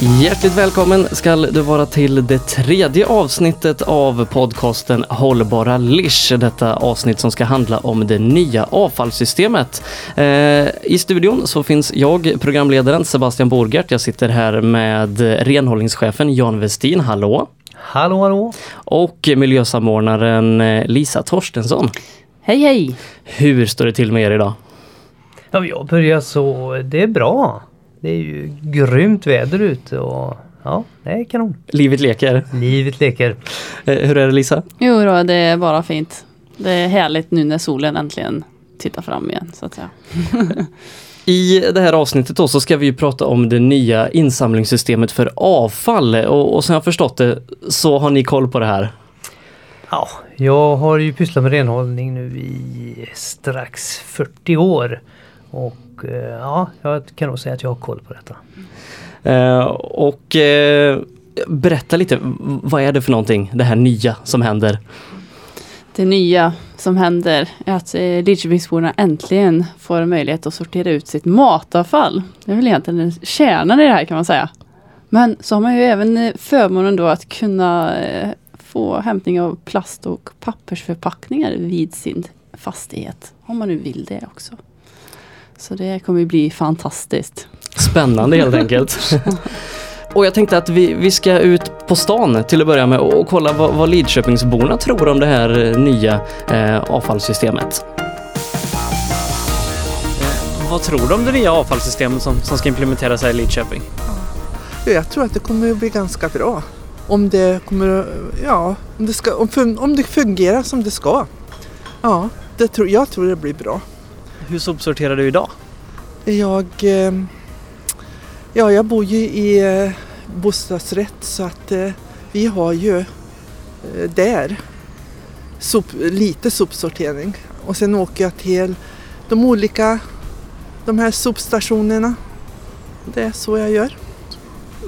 Hjärtligt välkommen ska du vara till det tredje avsnittet av podcasten Hållbara Lish. Detta avsnitt som ska handla om det nya avfallssystemet. Eh, I studion så finns jag, programledaren Sebastian Borgert. Jag sitter här med renhållningschefen Jan Westin. Hallå! Hallå, hallå! Och miljösamordnaren eh, Lisa Torstensson. Hej hej! Hur står det till med er idag? Ja, jag börjar så, det är bra. Det är ju grymt väder ute och ja, det är kanon. Livet leker. Livet leker. Eh, hur är det Lisa? Jo då, det är bara fint. Det är härligt nu när solen äntligen tittar fram igen så att säga. I det här avsnittet då så ska vi prata om det nya insamlingssystemet för avfall och, och som jag förstått det så har ni koll på det här. Ja, jag har ju pysslat med renhållning nu i strax 40 år. Och eh, ja, jag kan nog säga att jag har koll på detta. Eh, och eh, berätta lite, vad är det för någonting, det här nya som händer? Det nya som händer är att eh, Lidköpingsborna äntligen får möjlighet att sortera ut sitt matavfall. Det är väl egentligen kärnan i det här kan man säga. Men så har man ju även eh, förmånen då att kunna få hämtning av plast och pappersförpackningar vid sin fastighet. Om man nu vill det också. Så det kommer bli fantastiskt. Spännande helt enkelt. Och jag tänkte att vi, vi ska ut på stan till att börja med och, och kolla vad, vad Lidköpingsborna tror om det här eh, nya eh, avfallssystemet. Eh, vad tror du om det nya avfallssystemet som, som ska implementeras här i Lidköping? Jag tror att det kommer att bli ganska bra. Om det kommer ja, om det, ska, om, om det fungerar som det ska. Ja, det tror, jag tror det blir bra. Hur sopsorterar du idag? Jag, eh, ja, jag bor ju i eh, bostadsrätt så att eh, vi har ju där sop, lite sopsortering. Och sen åker jag till de olika de här sopstationerna. Det är så jag gör.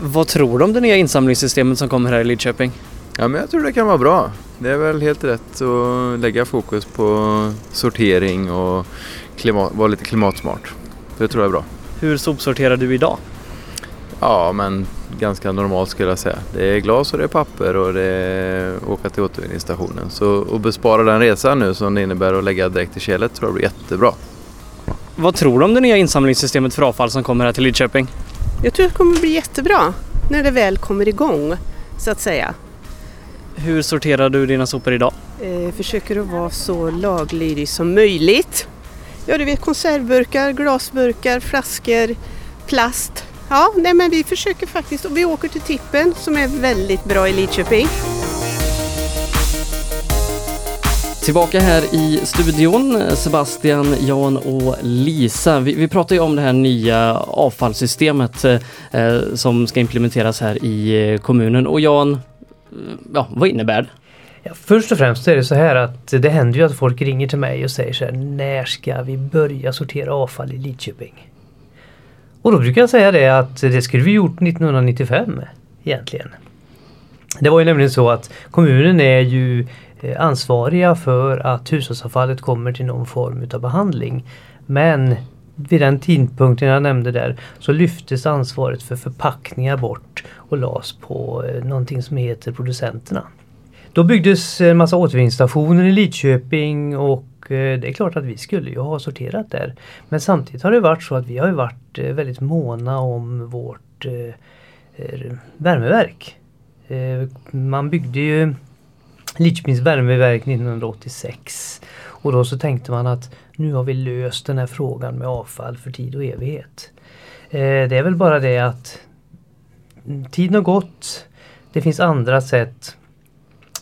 Vad tror du om det nya insamlingssystemet som kommer här i Lidköping? Ja, men jag tror det kan vara bra. Det är väl helt rätt att lägga fokus på sortering och klimat, vara lite klimatsmart. Det tror jag är bra. Hur sopsorterar du idag? Ja, men ganska normalt skulle jag säga. Det är glas och det är papper och det är åka till återvinningsstationen. Så att bespara den resan nu som det innebär att lägga direkt i kärlet tror jag blir jättebra. Vad tror du om det nya insamlingssystemet för avfall som kommer här till Lidköping? Jag tror att det kommer bli jättebra när det väl kommer igång så att säga. Hur sorterar du dina sopor idag? Eh, försöker att vara så laglydig som möjligt. Ja, du vet konservburkar, glasburkar, flaskor, plast. Ja, nej men vi försöker faktiskt och vi åker till Tippen som är väldigt bra i Lidköping. Tillbaka här i studion, Sebastian, Jan och Lisa. Vi, vi pratar ju om det här nya avfallssystemet eh, som ska implementeras här i eh, kommunen. Och Jan, Eh, ja, vad innebär det? Ja, först och främst är det så här att det händer ju att folk ringer till mig och säger så här, när ska vi börja sortera avfall i Lidköping? Och då brukar jag säga det att det skulle vi gjort 1995 egentligen. Det var ju nämligen så att kommunen är ju eh, ansvariga för att hushållsavfallet kommer till någon form utav behandling. Men vid den tidpunkten jag nämnde där så lyftes ansvaret för förpackningar bort och lades på eh, någonting som heter producenterna. Då byggdes en massa återvinningsstationer i Lidköping och eh, det är klart att vi skulle ju ha sorterat där. Men samtidigt har det varit så att vi har varit eh, väldigt måna om vårt värmeverk. Man byggde ju Lidköpings värmeverk 1986 och då så tänkte man att nu har vi löst den här frågan med avfall för tid och evighet. Eh, Det är väl bara det att tiden har gått. Det finns andra sätt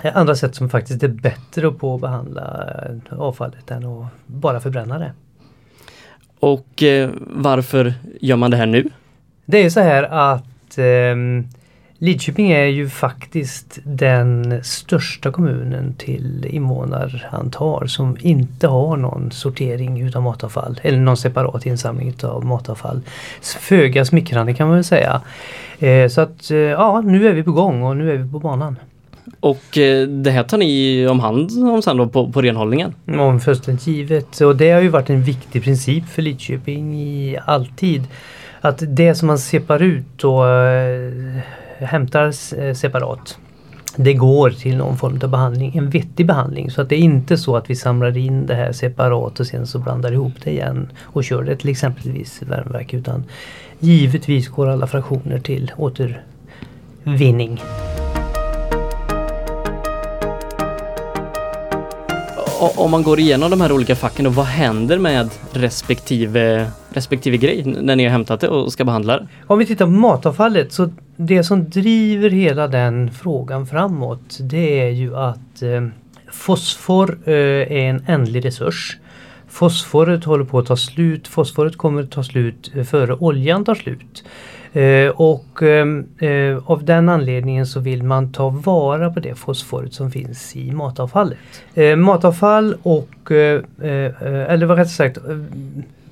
Eh, andra sätt som faktiskt är bättre på att behandla eh, avfallet än att bara förbränna det. Och eh, varför gör man det här nu? Det är så här att ehm, Lidköping är ju faktiskt den största kommunen till invånarantal som inte har någon sortering utav matavfall eller någon separat insamling utav matavfall. Föga smickrande kan man väl säga. Eh, så att eh, ja, nu är vi på gång och nu är vi på banan. Och eh, det här tar ni om hand om sen då på, på renhållningen? Om fullständigt givet. Och det har ju varit en viktig princip för Lidköping i alltid. att det som man separar ut och eh, hämtar eh, separat det går till någon form av behandling, en vettig behandling. Så att det är inte så att vi samlar in det här separat och sen så blandar ihop det igen och kör det till exempelvis värmeverk. Utan givetvis går alla fraktioner till återvinning. Om man går igenom de här olika facken, och vad händer med respektive, respektive grej när ni har hämtat det och ska behandla det? Om vi tittar på matavfallet så det som driver hela den frågan framåt det är ju att eh, fosfor eh, är en ändlig resurs. Fosforet håller på att ta slut. Fosforet kommer att ta slut eh, före oljan tar slut. Eh, och eh, eh, av den anledningen så vill man ta vara på det fosforet som finns i matavfallet. Eh, matavfall och, eh, eh, eh eller vad rätt sagt, eh,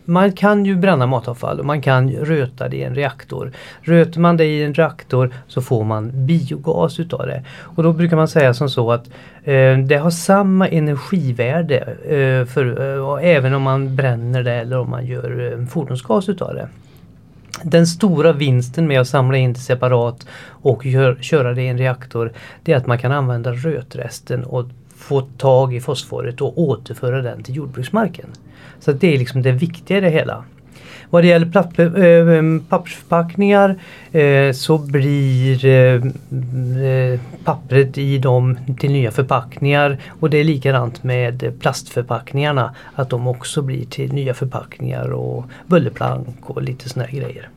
man kan ju bränna matavfall och man kan röta det i en reaktor. Röter man det i en reaktor så får man biogas utav det. Och då brukar man säga som så att eh, det har samma energivärde eh, för, eh, även om man bränner det eller om man gör eh, fordonsgas utav det. Den stora vinsten med att samla in det separat och gör, köra det i en reaktor det är att man kan använda rötresten och få tag i fosforet och återföra den till jordbruksmarken. Så att det är liksom det viktiga i det hela. Vad det gäller äh, pappersförpackningar eh, så blir pappret i dem till nya förpackningar och det är likadant med plastförpackningarna. Att de också blir till nya förpackningar och bullerplank och lite såna grejer.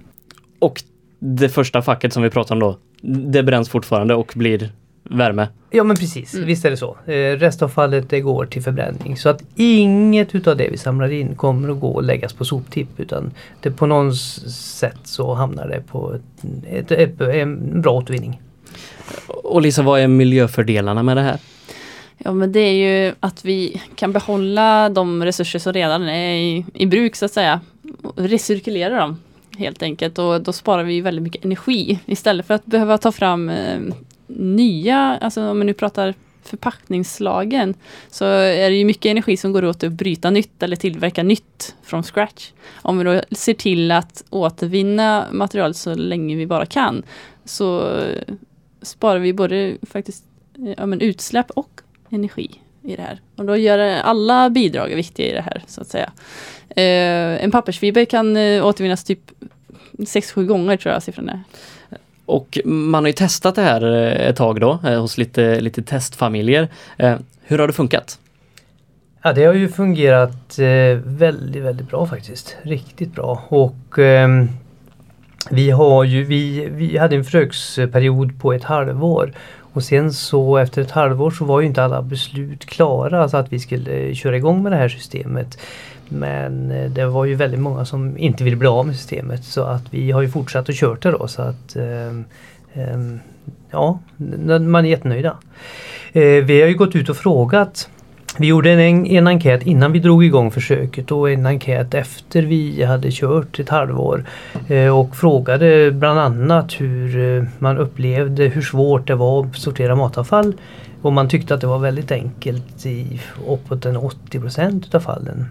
Och det första facket som vi pratade om då, det bränns fortfarande och blir värme. Ja men precis, visst är det så. Eh, restavfallet det går till förbränning. Så att inget utav det vi samlar in kommer att gå och läggas på soptipp utan det på något sätt så hamnar det på ett, ett, en bra återvinning. Och Lisa, vad är miljöfördelarna med det här? Ja men det är ju att vi kan behålla de resurser som redan är i, i bruk så att säga. Och Recirkulera dem helt enkelt och då sparar vi väldigt mycket energi istället för att behöva ta fram eh, nya, alltså om man nu pratar förpackningsslagen så är det ju mycket energi som går åt att bryta nytt eller tillverka nytt från scratch. Om vi då ser till att återvinna material så länge vi bara kan så sparar vi både faktiskt ja, men utsläpp och energi i det här. Och då gör alla bidrag viktiga i det här så att säga. Eh, en pappersfiber kan eh, återvinnas typ 6-7 gånger tror jag siffran är. Och man har ju testat det här eh, ett tag då eh, hos lite, lite testfamiljer. Eh, hur har det funkat? Ja det har ju fungerat väldigt väldigt bra faktiskt. Riktigt bra. Och ehm, vi har ju, vi, vi hade en försöksperiod på ett halvår. Och sen så efter ett halvår så var ju inte alla beslut klara så att vi skulle köra igång med det här systemet. Men eh, det var ju väldigt många som inte ville bli av med systemet så att vi har ju fortsatt och kört det då så att eh, eh, Ja, man är jättenöjda. Eh, vi har ju gått ut och frågat vi gjorde en, en enkät innan vi drog igång försöket och en enkät efter vi hade kört ett halvår. Eh, och frågade bland annat hur eh, man upplevde hur svårt det var att sortera matavfall. Och man tyckte att det var väldigt enkelt i uppåt en 80 av fallen.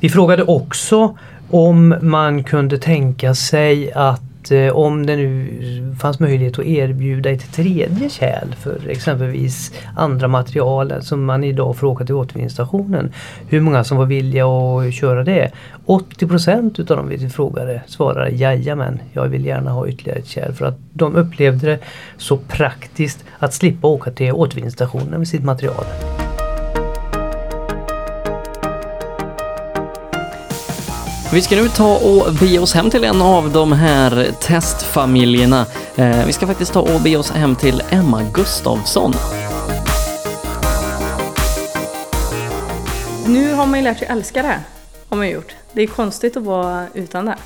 Vi frågade också om man kunde tänka sig att eh, om det nu fanns möjlighet att erbjuda ett tredje kärl för exempelvis andra material som man idag får åka till återvinningsstationen. Hur många som var villiga att köra det. 80 procent utav de vi frågade svarade jajamän, jag vill gärna ha ytterligare ett kärl för att de upplevde det så praktiskt att slippa åka till återvinningsstationen med sitt material. Vi ska nu ta och bege oss hem till en av de här testfamiljerna. Eh, vi ska faktiskt ta och bege oss hem till Emma Gustavsson. Nu har man ju lärt sig älska det här. Har man gjort. Det är konstigt att vara utan det.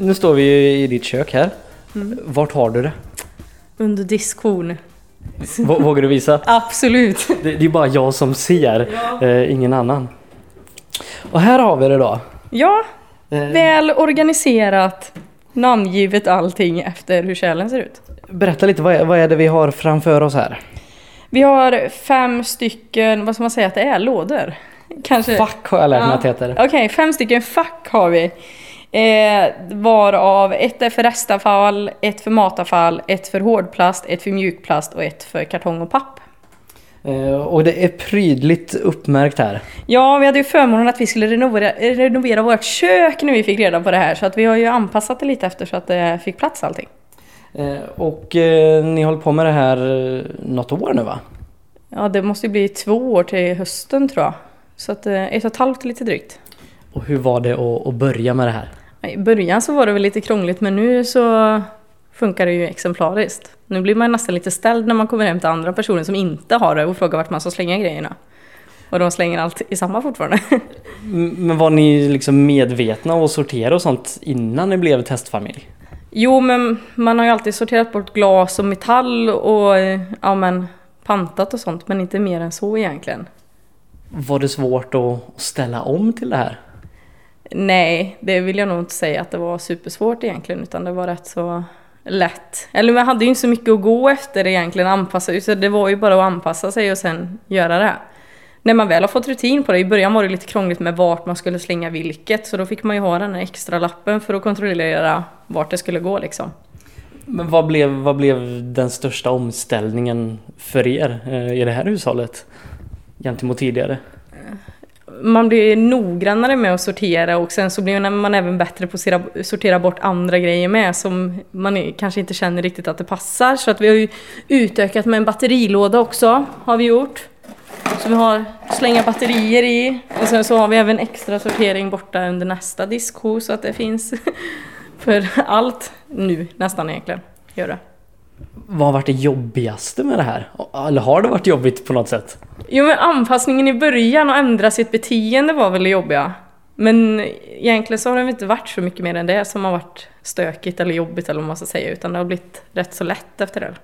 Nu står vi i ditt kök här. Vart har du det? Under diskhon. V- vågar du visa? Absolut. Det, det är bara jag som ser, eh, ingen annan. Och här har vi det då. Ja, Eh, väl organiserat. Namngivet allting efter hur kärlen ser ut. berätta lite, vad är, vad är det vi har framför oss här? Vi har fem stycken, vad ska man säga att det är, lådor? Kanske. Fack har jag lärt mig Ja. att det heter. Okej, fem stycken fack har vi. Eh, varav ett är för restavfall, ett för matavfall, ett för hårdplast, ett för mjukplast och ett för kartong och papp. Eh, och det är prydligt uppmärkt här. Ja, vi hade ju förmånen att vi skulle renovera, renovera vårt kök när vi fick reda på det här. Så att vi har ju anpassat det lite efter så att det fick plats allting. Eh, och eh, ni håller på med det här något år nu va? Ja, det måste ju bli två år till hösten tror jag. Så att eh, ett och ett halvt lite drygt. Och hur var det att, att börja med det här? I början så var det väl lite krångligt men nu så funkar det ju exemplariskt. Nu blir man nästan lite ställd när man kommer hem till andra personer som inte har det och frågar vart man ska slänga grejerna. Och de slänger allt i samma fortfarande. Men var ni liksom medvetna och sortera och sånt innan ni blev testfamilj? Jo, men man har ju alltid sorterat bort glas och metall och ja, men, pantat och sånt, men inte mer än så egentligen. Var det svårt att ställa om till det här? Nej, det vill jag nog inte säga att det var supersvårt egentligen, utan det var rätt så lätt. Eller man hade ju inte så mycket att gå efter egentligen, anpassa så det var ju bara att anpassa sig och sen göra det. När man väl har fått rutin på det, i början var det lite krångligt med vart man skulle slänga vilket, så då fick man ju ha den här extra lappen för att kontrollera vart det skulle gå liksom. Men vad blev, vad blev den största omställningen för er eh, i det här hushållet? Gentemot tidigare? Man blir noggrannare med att sortera och sen så blir man även bättre på att sortera- bort andra grejer med som man kanske inte känner riktigt att det passar. Så att vi har ju utökat med en batterilåda också, har vi gjort. Så vi har slänga batterier i och sen så har vi även extra sortering borta under nästa diskho så att det finns för allt nu nästan egentligen. Gör det. Vad har varit det jobbigaste med det här? Eller har det varit jobbigt på något sätt? Jo men anpassningen i början och ändra sitt beteende var väl det jobbiga. Men egentligen så har det inte varit så mycket mer än det som har varit stökigt eller jobbigt eller vad man ska säga utan det har blivit rätt så lätt efter det.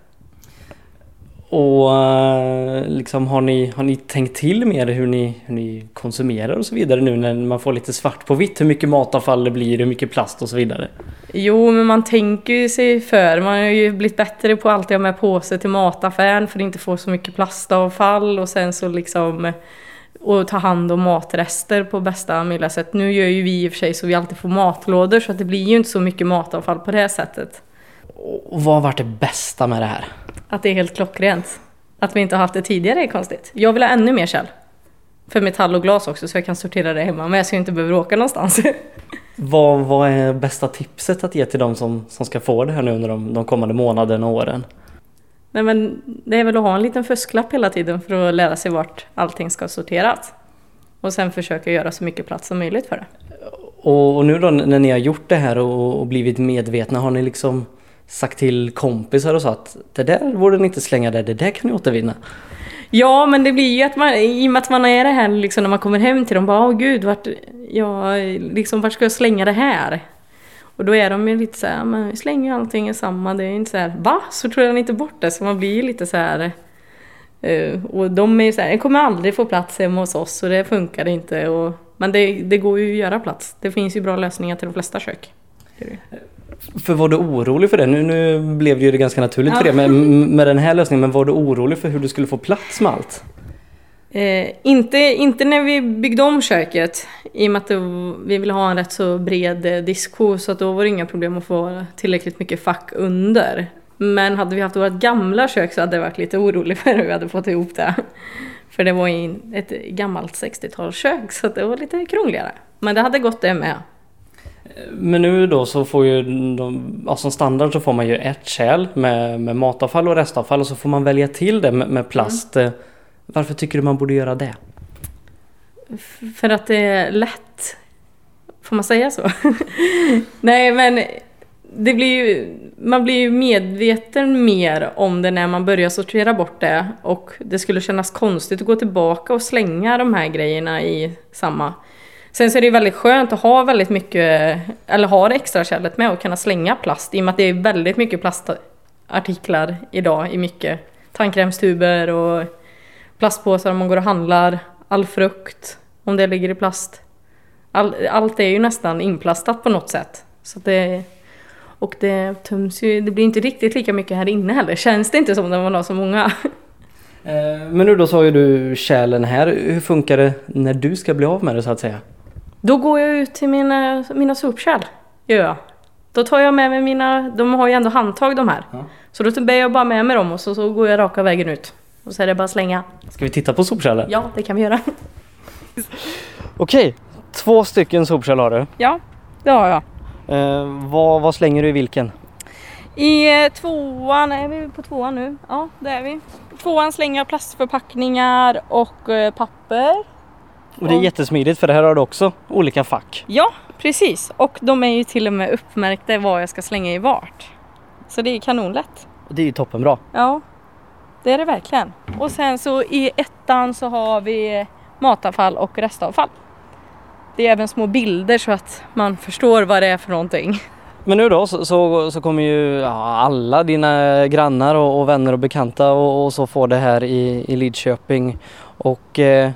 Och eh, liksom har ni, har ni tänkt till mer hur ni, hur ni konsumerar och så vidare nu när man får lite svart på vitt hur mycket matavfall det blir, hur mycket plast och så vidare? Jo men man tänker ju sig för. Man har ju blivit bättre på att alltid ha med påse till mataffären för att inte få så mycket plastavfall och sen så liksom och ta hand om matrester på bästa möjliga sätt. Nu gör ju vi i och för sig så vi alltid får matlådor så att det blir ju inte så mycket matavfall på det här sättet. Och vad har varit det bästa med det här? Att det är helt klockrent. Att vi inte har haft det tidigare är konstigt. Jag vill ha ännu mer kärl. För metall och glas också så jag kan sortera det hemma men jag ska inte behöva åka någonstans. Vad, vad är bästa tipset att ge till de som, som ska få det här nu under de, de kommande månaderna och åren? Nej men det är väl att ha en liten fusklapp hela tiden för att lära sig vart allting ska sorteras. Och sen försöka göra så mycket plats som möjligt för det. Och, och nu då när ni har gjort det här och, och blivit medvetna, har ni liksom sagt till kompisar och så att det där borde ni inte slänga där, det där kan ni återvinna? Ja, men det blir ju att man, i och med att man är det här liksom när man kommer hem till dem, bara åh gud, vart, ja, liksom, vart ska jag slänga det här? Och då är de ju lite så här, men vi slänger ju allting i samma, det är inte så här, va? Så tror jag inte bort det, så man blir ju lite så här Uh, och de är ju så här, jag kommer aldrig få plats hemma hos oss och det funkar inte. Och, men det, det går ju att göra plats. Det finns ju bra lösningar till de flesta kök. För var du orolig för det? Nu, nu blev det ju ganska naturligt för Ja. det med, med den här lösningen, men var du orolig för hur du skulle få plats med allt? Eh, inte, inte när vi byggde om köket, i och med att det, vi ville ha en rätt så bred eh, diskho, så att då var det inga problem att få tillräckligt mycket fack under. Men hade vi haft vårt gamla kök så hade jag varit lite orolig för hur vi hade fått ihop det. För det var ju ett gammalt 60-talskök, så det var lite krångligare. Men det hade gått det med. Men nu då så får ju de, ja, som standard så får man ju ett kärl med, med matavfall och restavfall och så får man välja till det med, med plast. Eh, Varför tycker du man borde göra det? För att det är lätt. Får man säga så? Nej men det blir ju, man blir ju medveten mer om det när man börjar sortera bort det och det skulle kännas konstigt att gå tillbaka och slänga de här grejerna i samma. Sen så är det ju väldigt skönt att ha väldigt mycket, eller ha det extra kärlet med och kunna slänga plast i och med att det är väldigt mycket plastartiklar idag i mycket tandkrämstuber och plastpåsar om man går och handlar, all frukt om det ligger i plast. All, allt är ju nästan inplastat på något sätt. Så att det, och det töms ju, det blir inte riktigt lika mycket här inne heller. Känns det inte som när man har så många. Eh, men nu då så har ju du kärlen här. Hur funkar det när du ska bli av med det så att säga? Då går jag ut till mina, mina sopkärl. Gör jag. Då tar jag med mig mina, de har ju ändå handtag de här. Så då bär jag bara med mig dem och så, så går jag raka vägen ut. Och så är det bara att slänga. Ska vi titta på sopkärlen? Ja, det kan vi göra. Okej, två stycken sopkärl har du. Ja, det har jag. Eh, vad, vad slänger du i vilken? I eh, tvåan, är vi på tvåan nu? Ja, det är vi. Tvåan slänger jag plastförpackningar och eh, papper. Och det är jättesmidigt för det här har du också olika fack. Ja, precis. Och de är ju till och med uppmärkta vad jag ska slänga i vart. Så det är kanonlätt. Och det är ju toppenbra. Ja, det är det verkligen. Och sen så i ettan så har vi matavfall och restavfall. Det är även små bilder så att man förstår vad det är för någonting. Men nu då så, så, så kommer ju ja, alla dina grannar och, och vänner och bekanta och, och så få det här i, i Lidköping. Och eh,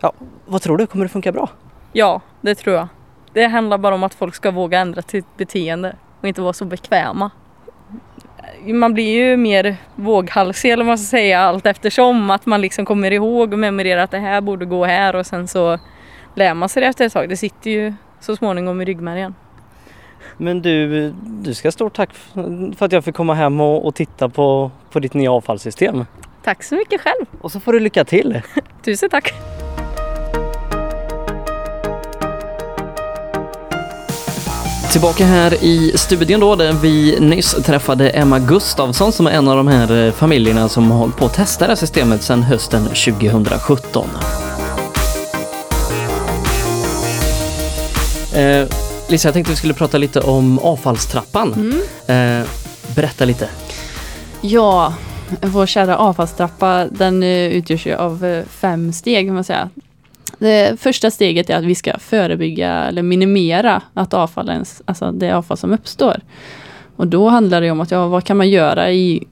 ja, vad tror du? Kommer det funka bra? Ja, det tror jag. Det handlar bara om att folk ska våga ändra sitt beteende och inte vara så bekväma. Man blir ju mer våghalsig eller vad man ska säga allt eftersom att man liksom kommer ihåg och memorerar att det här borde gå här och sen så lär man sig det efter ett tag. Det sitter ju så småningom i ryggmärgen. Men du, du ska ha stort tack för att jag fick komma hem och, och titta på, på ditt nya avfallssystem. Tack så mycket själv! Och så får du lycka till! Tusen tack! Tillbaka här i studion då där vi nyss träffade Emma Gustavsson som är en av de här eh, familjerna som har hållit på att testa det här systemet sedan hösten 2017. Eh, Lisa, jag tänkte vi skulle prata lite om avfallstrappan. Mm. Eh, berätta lite. Ja, vår kära avfallstrappa den eh, utgörs ju av eh, fem steg kan man säga. Det första steget är att vi ska förebygga eller minimera att avfallens, alltså det avfall som uppstår. Och då handlar det om att ja, vad kan man göra i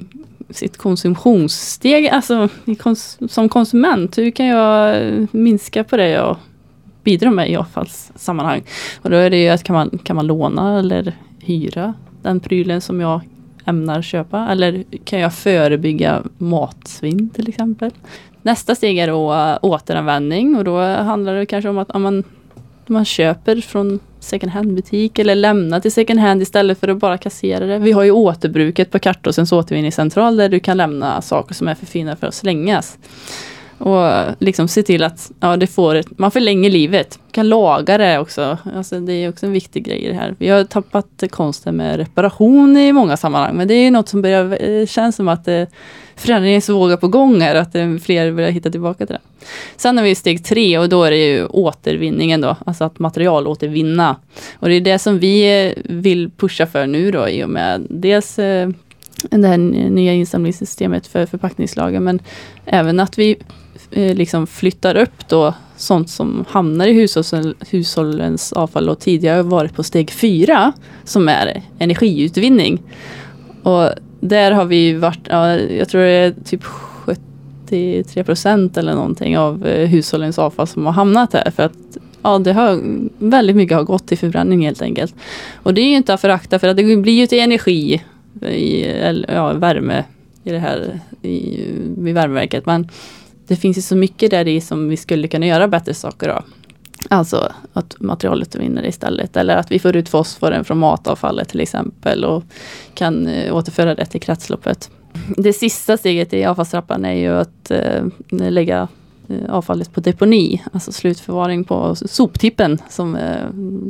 sitt konsumtionssteg, alltså i kons som konsument. Hur kan jag minska på det jag bidrar med i avfallssammanhang? Och då är det ju att kan man, kan man låna eller hyra den prylen som jag ämnar köpa? Eller kan jag förebygga matsvinn till exempel? Nästa steg är då eh, återanvändning och då handlar det kanske om att om man, man köper från second hand-butik eller lämnar till second hand istället för att bara kassera det. Vi har ju återbruket på Kartåsens återvinningscentral där du kan lämna saker som är för fina för att slängas. Och liksom se till att ja, det får ett, man förlänger livet. Man kan laga det också. Alltså, det är också en viktig grej i det här. Vi har tappat konsten med reparation i många sammanhang. Men det är något som börjar, eh, känns som att eh, det förändringsvåga på gång här. Att eh, fler börjar hitta tillbaka till det. Sen har vi steg tre och då är det ju återvinningen då. Alltså att materialåtervinna. Och det är det som vi eh, vill pusha för nu då i och med dels eh, det här nya insamlingssystemet för förpackningslagen. Men även att vi eh, liksom flyttar upp då sånt som hamnar i hushållens avfall och tidigare varit på steg fyra som är energiutvinning. Och där har vi varit, ja, jag tror det är typ 73 procent eller någonting av eh, hushållens avfall som har hamnat här. För att ja, det har, väldigt mycket har gått till förbränning helt enkelt. Och det är ju inte att förakta för att det blir ju till energi i eller, ja, värme i det här i, vid värmeverket. Men det finns ju så mycket där i som vi skulle kunna göra bättre saker av. Alltså att materialet vinner istället. Eller att vi får ut fosforen från matavfallet till exempel och kan eh, återföra det till kretsloppet. Det sista steget i avfallstrappan är ju att eh, lägga Eh, avfallet på deponi, alltså slutförvaring på soptippen som eh,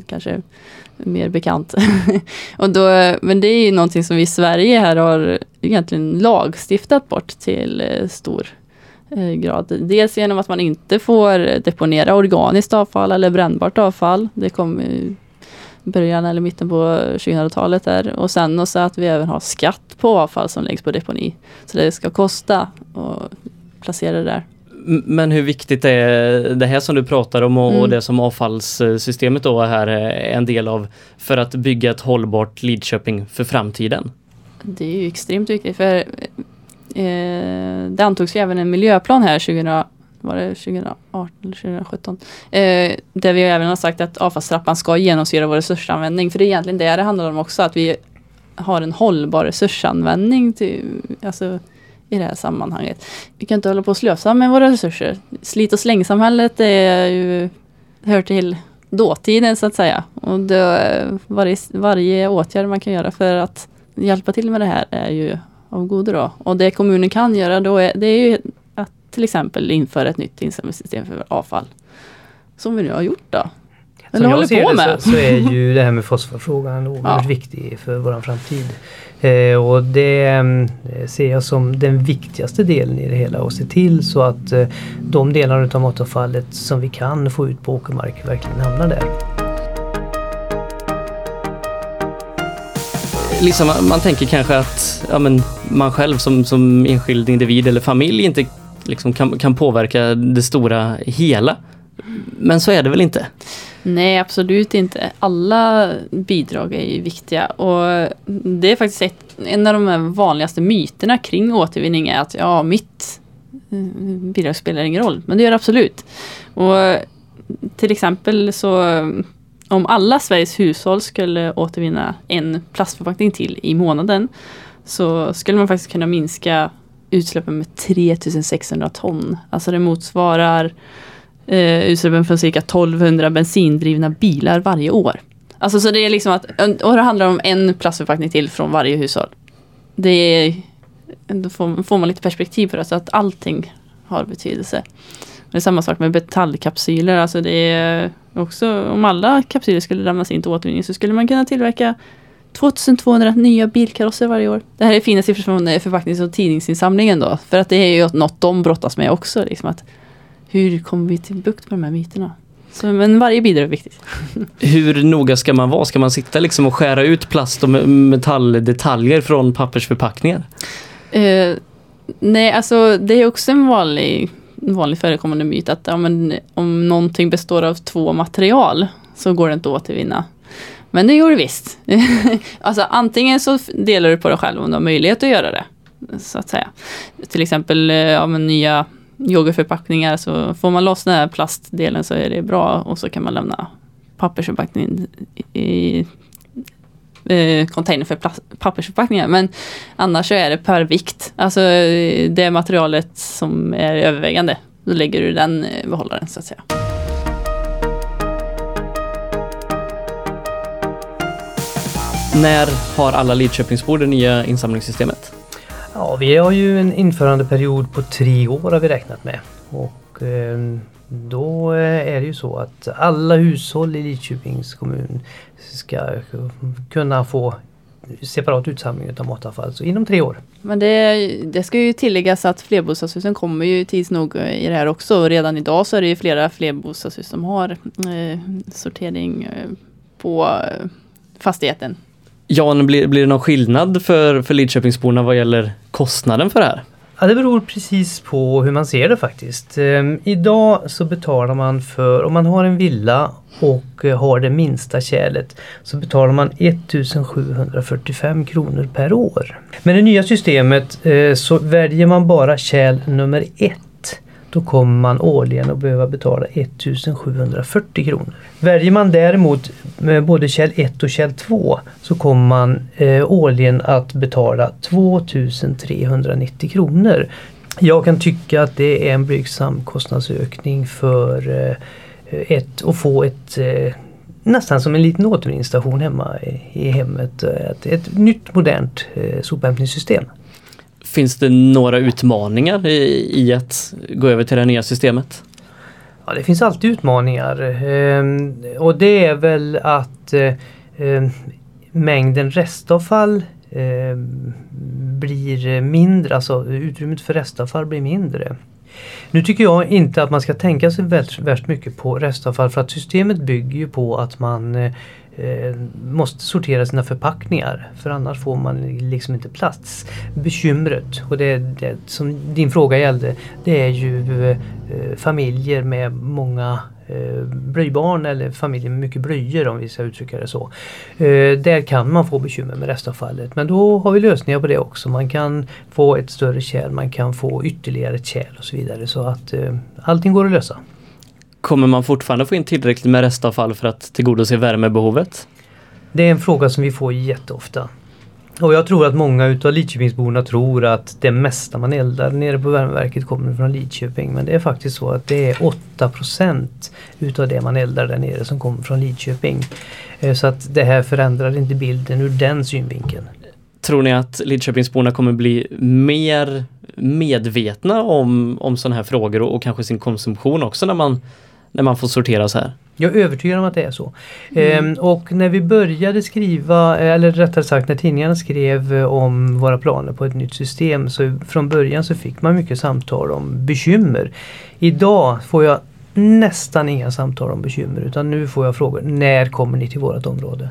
kanske är mer bekant. och då, men det är ju någonting som vi i Sverige här har egentligen lagstiftat bort till eh, stor eh, grad. Dels genom att man inte får deponera organiskt avfall eller brännbart avfall. Det kom i början eller mitten på 2000-talet där. Och sen också att vi även har skatt på avfall som läggs på deponi. Så det ska kosta att placera det där. Men hur viktigt är det här som du pratar om och, och Mm. det som avfallssystemet då här är en del av för att bygga ett hållbart Lidköping för framtiden? Det är ju extremt viktigt för eh, det antogs ju även en miljöplan här 2000, var det 2018 eller 2017. Eh, där vi även har sagt att avfallstrappan ska genomsyra vår resursanvändning. För det är egentligen det det handlar om också, att vi har en hållbar resursanvändning till, alltså, i det här sammanhanget. Vi kan inte hålla på och slösa med våra resurser. Slit och slängsamhället är ju, hör till dåtiden så att säga. Och då, varje, varje åtgärd man kan göra för att hjälpa till med det här är ju av godo då. Och det kommunen kan göra då är, det är ju att till exempel införa ett nytt insamlingssystem för avfall. Som vi nu har gjort då. Som Eller jag håller ser på det med. så, så är ju det här med fosforfrågan oerhört Ja. viktig för vår framtid. Eh, och det mm, eh, ser jag som den viktigaste delen i det hela och se till så att eh, de delar av matavfallet som vi kan få ut på åkermark verkligen hamnar där. Lisa, man, man tänker kanske att ja, men man själv som, som enskild individ eller familj inte liksom kan, kan påverka det stora hela. Men så är det väl inte? Nej, absolut inte. Alla bidrag är ju viktiga och det är faktiskt ett, en av de vanligaste myterna kring återvinning är att ja, mitt eh, bidrag spelar ingen roll, men det gör det absolut. Och till exempel så om alla Sveriges hushåll skulle återvinna en plastförpackning till i månaden så skulle man faktiskt kunna minska utsläppen med 3600 ton. Alltså det motsvarar eh, utsläppen från cirka 1200 bensindrivna bilar varje år. Alltså så det är liksom att, och det handlar om en plastförpackning till från varje hushåll. Det är, då får, får man lite perspektiv på det, så att allting har betydelse. Det är samma sak med metallkapsyler, alltså det är också, om alla kapsyler skulle lämnas in till återvinning så skulle man kunna tillverka 2200 nya bilkarosser varje år. Det här är fina siffror från eh, förpacknings och tidningsinsamlingen då. För att det är ju något de brottas med också. Liksom att hur kommer vi till bukt med de här myterna? Så, men varje bidrag är viktigt. Hur noga ska man vara? Ska man sitta liksom och skära ut plast och me- metalldetaljer från pappersförpackningar? Eh, nej, alltså det är också en vanlig, vanlig förekommande myt att ja, men, om någonting består av två material så går det inte att återvinna. Men det gör det visst. alltså antingen så delar du på dig själv om du har möjlighet att göra det. Så att säga. Till exempel eh, ja, nya yoghurtförpackningar så får man loss den här plastdelen så är det bra och så kan man lämna pappersförpackningen i eh, container för pappersförpackningar. Men annars så är det per vikt. Alltså eh, det materialet som är övervägande. Då lägger du den eh, behållaren så att säga. När har alla Lidköpingsbor det nya insamlingssystemet? Ja, vi har ju en införandeperiod på tre år har vi räknat med. Och ehm, då eh, är det ju så att alla hushåll i Lidköpings kommun ska kunna få separat utsamling av matavfall så inom tre år. Men det, det ska ju tilläggas att flerbostadshusen kommer ju tids nog i det här också. Och redan idag så är det ju flera flerbostadshus som har eh, sortering eh, på eh, fastigheten. Jan, blir, blir det någon skillnad för, för Lidköpingsborna vad gäller kostnaden för det här? Ja, det beror precis på hur man ser det faktiskt. Ehm, idag så betalar man för, om man har en villa och eh, har det minsta kärlet så betalar man 1745 kronor per år. Med det nya systemet eh, så väljer man bara kärl nummer ett då kommer man årligen att behöva betala 1740 kronor. Väljer man däremot med både käll 1 och käll 2 så kommer man eh, årligen att betala 2390 kronor. Jag kan tycka att det är en blygsam kostnadsökning för eh, ett, att få ett eh, nästan som en liten återvinningsstation hemma i, i hemmet. Ett, ett nytt modernt eh, sophämtningssystem. Finns det några utmaningar i, i att gå över till det nya systemet? Ja, det finns alltid utmaningar. Ehm, och det är väl att eh, ehm, mängden restavfall eh, blir mindre, alltså utrymmet för restavfall blir mindre. Nu tycker jag inte att man ska tänka sig värst, mycket på restavfall för att systemet bygger ju på att man eh, Eh, måste sortera sina förpackningar för annars får man liksom inte plats. Bekymret, och det, det som din fråga gällde, det är ju eh, familjer med många eh, blybarn eller familjer med mycket blöjor om vi ska uttrycka det så. Eh, där kan man få bekymmer med restavfallet men då har vi lösningar på det också. Man kan få ett större kärl, man kan få ytterligare ett kärl och så vidare så att eh, allting går att lösa. Kommer man fortfarande få in tillräckligt med restavfall för att tillgodose värmebehovet? Det är en fråga som vi får jätteofta. Och jag tror att många utav Lidköpingsborna tror att det mesta man eldar nere på värmeverket kommer från Lidköping. Men det är faktiskt så att det är 8% utav det man eldar där nere som kommer från Lidköping. Eh, Så att det här förändrar inte bilden ur den synvinkeln. Tror ni att Lidköpingsborna kommer bli mer medvetna om, om sådana här frågor och, och kanske sin konsumtion också när man, när man får sortera så här? Jag är övertygad om att det är så. Ehm, och när vi började skriva, eller rättare sagt när tidningarna skrev eh, om våra planer på ett nytt system så från början så fick man mycket samtal om bekymmer. Idag får jag nästan inga samtal om bekymmer utan nu får jag frågor, när kommer ni till vårt område?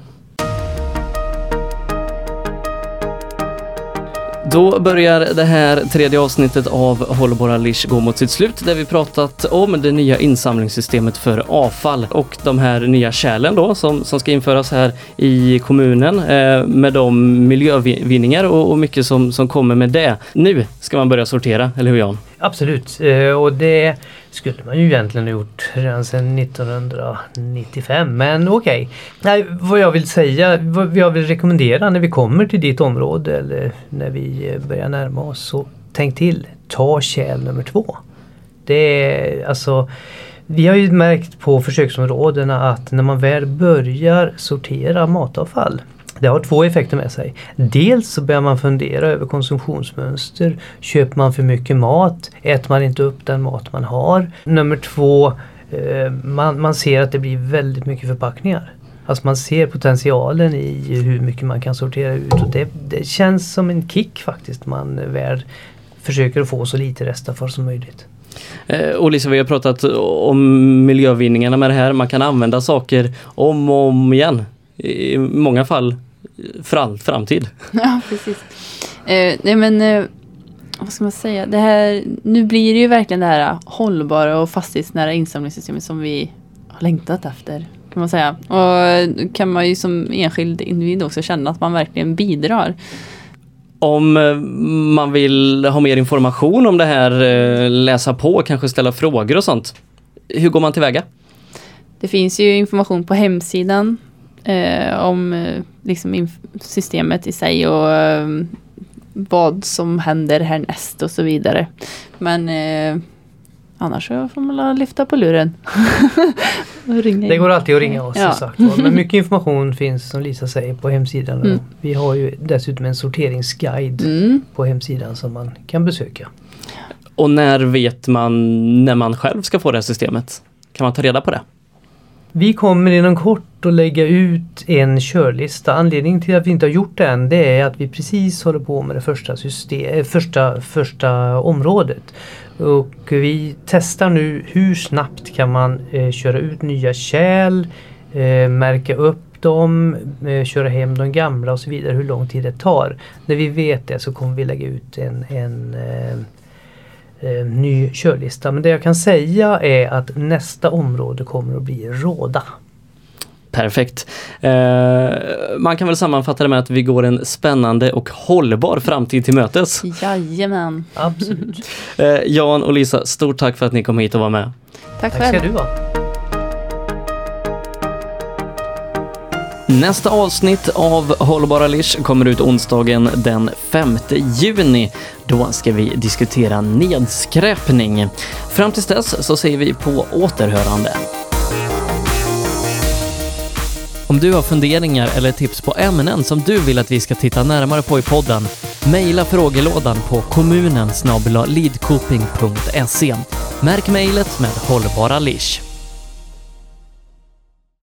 Då börjar det här tredje avsnittet av Hållbara Lish gå mot sitt slut där vi pratat om det nya insamlingssystemet för avfall och de här nya kärlen då som, som ska införas här i kommunen eh, med de miljövinningar och, och mycket som, som kommer med det. Nu ska man börja sortera, eller hur Jan? Absolut, eh, och det skulle man ju egentligen ha gjort redan sedan 1995. Men okej. okay. vad jag vill säga, vad jag vill rekommendera när vi kommer till ditt område eller när vi eh, börjar närma oss. Så tänk till, ta kärl nummer två. Det är alltså vi har ju märkt på försöksområdena att när man väl börjar sortera matavfall det har två effekter med sig. Dels så börjar man fundera över konsumtionsmönster. Köper man för mycket mat? Äter man inte upp den mat man har? Nummer två, eh, man, man ser att det blir väldigt mycket förpackningar. Alltså man ser potentialen i hur mycket man kan sortera ut och det, det känns som en kick faktiskt. Man väl försöker att få så lite restavfall som möjligt. Eh, och Lisa, vi har pratat om miljövinningarna med det här. Man kan använda saker om och om igen. I många fall för all framtid. Ja, precis. Eh, nej men, eh, vad ska man säga? Det här, nu blir det ju verkligen det här hållbara och fastighetsnära insamlingssystemet som vi har längtat efter. Kan man säga. Och kan man ju som enskild individ också känna att man verkligen bidrar. Om eh, man vill ha mer information om det här, eh, läsa på, kanske ställa frågor och sånt. Hur går man tillväga? Det finns ju information på hemsidan eh, om eh, liksom systemet i sig och eh, vad som händer härnäst och så vidare. Men eh, annars så får man lyfta på luren. och ringa Det går alltid att ringa oss Ja. sagt. Men mycket information finns som Lisa säger på hemsidan. Mm. Vi har ju dessutom en sorteringsguide Mm. på hemsidan som man kan besöka. Och när vet man när man själv ska få det här systemet? Kan man ta reda på det? Vi kommer inom kort att lägga ut en körlista. Anledningen till att vi inte har gjort det än det är att vi precis håller på med det första, system, eh, första, första området. Och vi testar nu hur snabbt kan man eh, köra ut nya kärl, eh, märka upp dem, eh, köra hem de gamla och så vidare, hur lång tid det tar. När vi vet det så kommer vi lägga ut en, en eh, eh, ny körlista. Men det jag kan säga är att nästa område kommer att bli Råda. Perfekt. Eh, man kan väl sammanfatta det med att vi går en spännande och hållbar framtid till mötes. Jajamän. Absolut. Eh, Jan och Lisa, stort tack för att ni kom hit och var med. Tack, Tack själv. ska du ha. Nästa avsnitt av Hållbara Lish kommer ut onsdagen den 5 juni. Då ska vi diskutera nedskräpning. Fram tills dess så säger vi på återhörande. Om du har funderingar eller tips på ämnen som du vill att vi ska titta närmare på i podden, mejla frågelådan på kommunen Märk mejlet med Hållbara Lish.